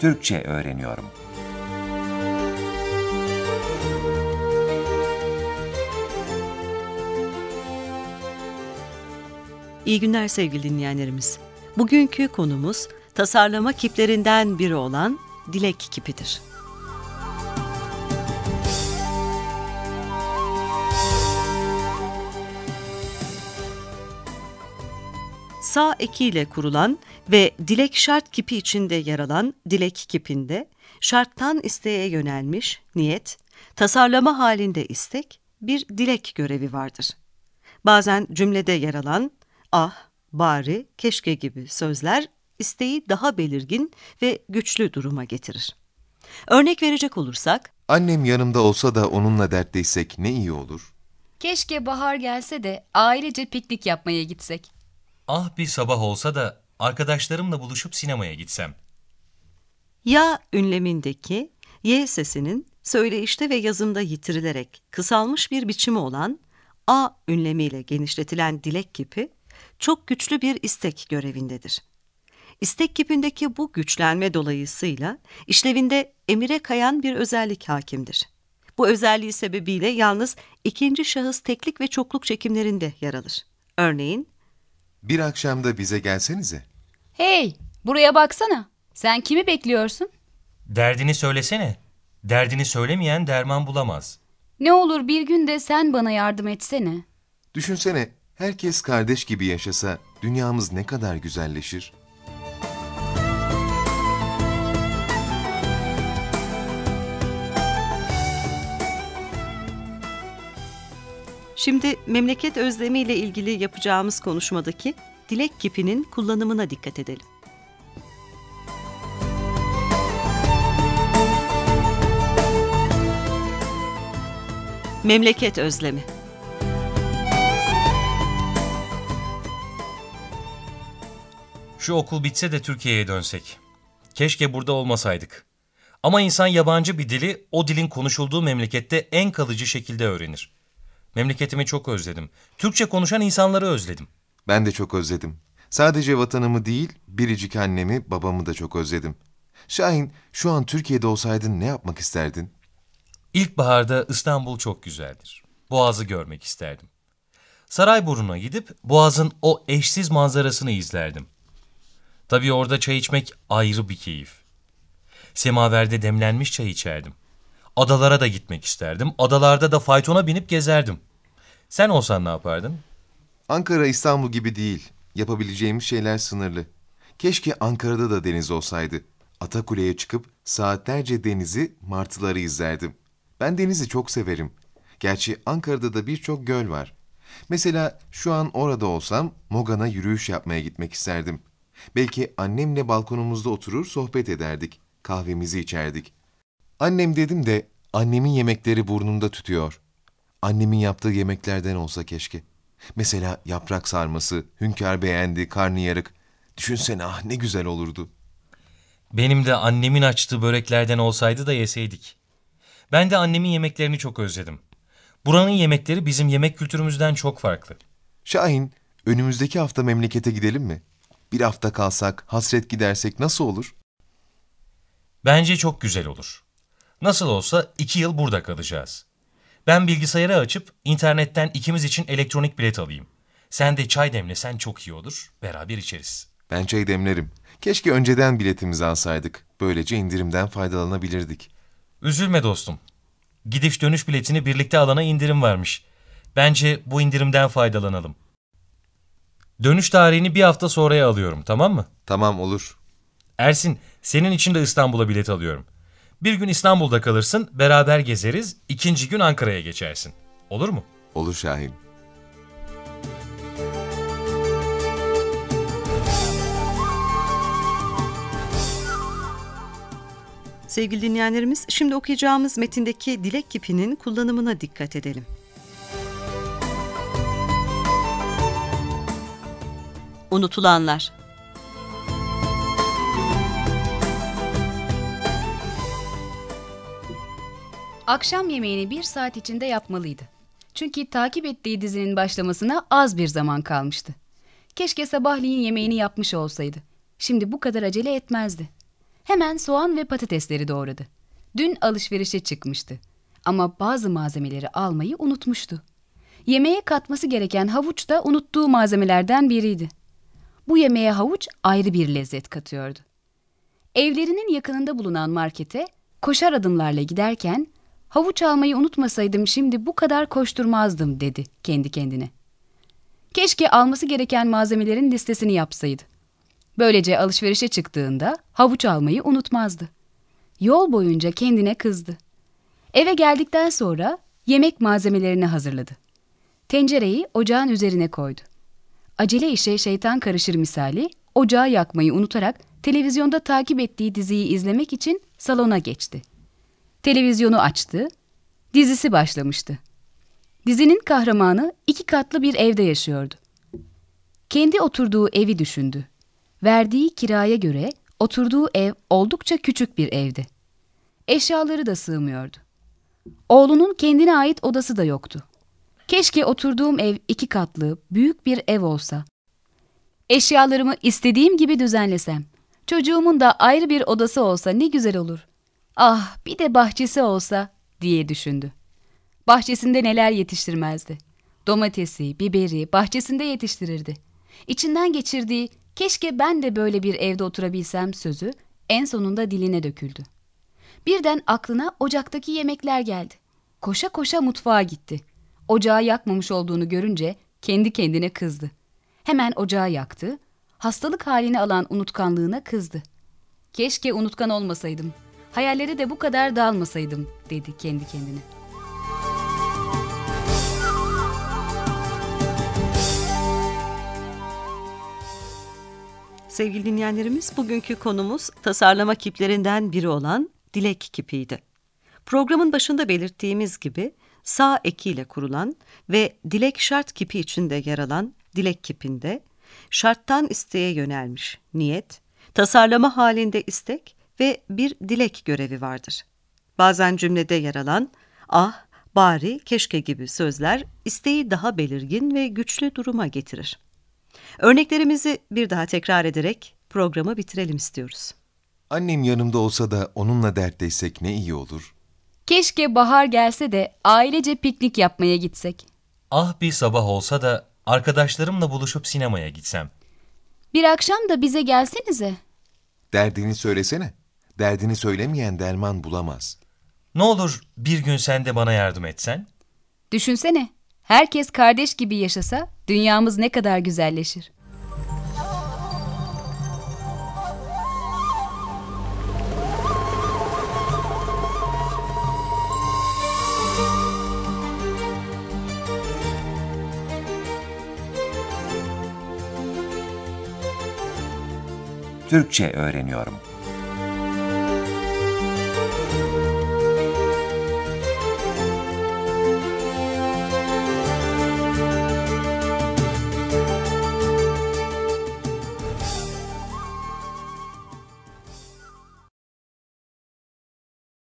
Türkçe öğreniyorum. İyi günler sevgili dinleyenlerimiz. Bugünkü konumuz tasarlama kiplerinden biri olan dilek kipidir. Sağ ekiyle kurulan ve dilek şart kipi içinde yer alan dilek kipinde şarttan isteğe yönelmiş niyet, tasarlama halinde istek bir dilek görevi vardır. Bazen cümlede yer alan ah, bari, keşke gibi sözler isteği daha belirgin ve güçlü duruma getirir. Örnek verecek olursak, Annem yanımda olsa da onunla dertleşsek ne iyi olur. Keşke bahar gelse de ailece piknik yapmaya gitsek. Ah bir sabah olsa da arkadaşlarımla buluşup sinemaya gitsem. ya ünlemindeki y sesinin söyleyişte ve yazımda yitirilerek kısalmış bir biçimi olan a ünlemiyle genişletilen dilek kipi çok güçlü bir istek görevindedir. İstek kipindeki bu güçlenme dolayısıyla işlevinde emire kayan bir özellik hakimdir. Bu özelliği sebebiyle yalnız ikinci şahıs teklik ve çokluk çekimlerinde yer alır. Örneğin, Bir akşam da bize gelsenize. Hey, buraya baksana. Sen kimi bekliyorsun? Derdini söylesene. Derdini söylemeyen derman bulamaz. Ne olur bir gün de sen bana yardım etsene. Düşünsene, herkes kardeş gibi yaşasa dünyamız ne kadar güzelleşir. Şimdi memleket özlemi ile ilgili yapacağımız konuşmadaki dilek kipinin kullanımına dikkat edelim. Memleket özlemi. Şu okul bitse de Türkiye'ye dönsek. Keşke burada olmasaydık. Ama insan yabancı bir dili o dilin konuşulduğu memlekette en kalıcı şekilde öğrenir. Memleketimi çok özledim. Türkçe konuşan insanları özledim. Ben de çok özledim. Sadece vatanımı değil, biricik annemi, babamı da çok özledim. Şahin, şu an Türkiye'de olsaydın ne yapmak isterdin? İlkbaharda İstanbul çok güzeldir. Boğaz'ı görmek isterdim. Sarayburnu'na gidip Boğaz'ın o eşsiz manzarasını izlerdim. Tabii orada çay içmek ayrı bir keyif. Semaverde demlenmiş çay içerdim. Adalara da gitmek isterdim. Adalarda da faytona binip gezerdim. Sen olsan ne yapardın? Ankara İstanbul gibi değil. Yapabileceğimiz şeyler sınırlı. Keşke Ankara'da da deniz olsaydı. Atakule'ye çıkıp saatlerce denizi, martıları izlerdim. Ben denizi çok severim. Gerçi Ankara'da da birçok göl var. Mesela şu an orada olsam Mogan'a yürüyüş yapmaya gitmek isterdim. Belki annemle balkonumuzda oturur sohbet ederdik. Kahvemizi içerdik. Annem dedim de annemin yemekleri burnumda tütüyor. Annemin yaptığı yemeklerden olsa keşke. Mesela yaprak sarması, hünkâr beğendi, karnıyarık. Düşünsene ah ne güzel olurdu. Benim de annemin açtığı böreklerden olsaydı da yeseydik. Ben de annemin yemeklerini çok özledim. Buranın yemekleri bizim yemek kültürümüzden çok farklı. Şahin, önümüzdeki hafta memlekete gidelim mi? Bir hafta kalsak, hasret gidersek nasıl olur? Bence çok güzel olur. Nasıl olsa iki yıl burada kalacağız. Ben bilgisayarı açıp internetten ikimiz için elektronik bilet alayım. Sen de çay demlesen çok iyi olur. Beraber içeriz. Ben çay demlerim. Keşke önceden biletimizi alsaydık. Böylece indirimden faydalanabilirdik. Üzülme dostum. Gidiş dönüş biletini birlikte alana indirim varmış. Bence bu indirimden faydalanalım. Dönüş tarihini bir hafta sonraya alıyorum tamam mı? Tamam olur. Ersin, senin için de İstanbul'a bilet alıyorum. Bir gün İstanbul'da kalırsın, beraber gezeriz, ikinci gün Ankara'ya geçersin. Olur mu? Olur Şahin. Sevgili dinleyenlerimiz, şimdi okuyacağımız metindeki dilek kipinin kullanımına dikkat edelim. Unutulanlar Akşam yemeğini bir saat içinde yapmalıydı. Çünkü takip ettiği dizinin başlamasına az bir zaman kalmıştı. Keşke sabahleyin yemeğini yapmış olsaydı. Şimdi bu kadar acele etmezdi. Hemen soğan ve patatesleri doğradı. Dün alışverişe çıkmıştı. Ama bazı malzemeleri almayı unutmuştu. Yemeğe katması gereken havuç da unuttuğu malzemelerden biriydi. Bu yemeğe havuç ayrı bir lezzet katıyordu. Evlerinin yakınında bulunan markete koşar adımlarla giderken havuç almayı unutmasaydım şimdi bu kadar koşturmazdım dedi kendi kendine. Keşke alması gereken malzemelerin listesini yapsaydı. Böylece alışverişe çıktığında havuç almayı unutmazdı. Yol boyunca kendine kızdı. Eve geldikten sonra yemek malzemelerini hazırladı. Tencereyi ocağın üzerine koydu. Acele işe şeytan karışır misali ocağı yakmayı unutarak televizyonda takip ettiği diziyi izlemek için salona geçti. Televizyonu açtı, dizisi başlamıştı. Dizinin kahramanı iki katlı bir evde yaşıyordu. Kendi oturduğu evi düşündü. Verdiği kiraya göre oturduğu ev oldukça küçük bir evdi. Eşyaları da sığmıyordu. Oğlunun kendine ait odası da yoktu. Keşke oturduğum ev iki katlı, büyük bir ev olsa. Eşyalarımı istediğim gibi düzenlesem. Çocuğumun da ayrı bir odası olsa ne güzel olur. Ah bir de bahçesi olsa diye düşündü. Bahçesinde neler yetiştirmezdi. Domatesi, biberi bahçesinde yetiştirirdi. İçinden geçirdiği keşke ben de böyle bir evde oturabilsem sözü en sonunda diline döküldü. Birden aklına ocaktaki yemekler geldi. Koşa koşa mutfağa gitti. Ocağı yakmamış olduğunu görünce kendi kendine kızdı. Hemen ocağı yaktı. Hastalık halini alan unutkanlığına kızdı. Keşke unutkan olmasaydım. Hayalleri de bu kadar dalmasaydım dedi kendi kendine. Sevgili dinleyenlerimiz, bugünkü konumuz tasarlama kiplerinden biri olan dilek kipiydi. Programın başında belirttiğimiz gibi sağ ekiyle kurulan ve dilek şart kipi içinde yer alan dilek kipinde şarttan isteğe yönelmiş niyet, tasarlama halinde istek ve bir dilek görevi vardır. Bazen cümlede yer alan ah, bari, keşke gibi sözler isteği daha belirgin ve güçlü duruma getirir. Örneklerimizi bir daha tekrar ederek programı bitirelim istiyoruz. Annem yanımda olsa da onunla dertleşsek ne iyi olur. Keşke bahar gelse de ailece piknik yapmaya gitsek. Ah bir sabah olsa da arkadaşlarımla buluşup sinemaya gitsem. Bir akşam da bize gelsenize. Derdini söylesene. Derdini söylemeyen derman bulamaz. Ne olur bir gün sen de bana yardım etsen? Düşünsene, herkes kardeş gibi yaşasa dünyamız ne kadar güzelleşir. Türkçe öğreniyorum.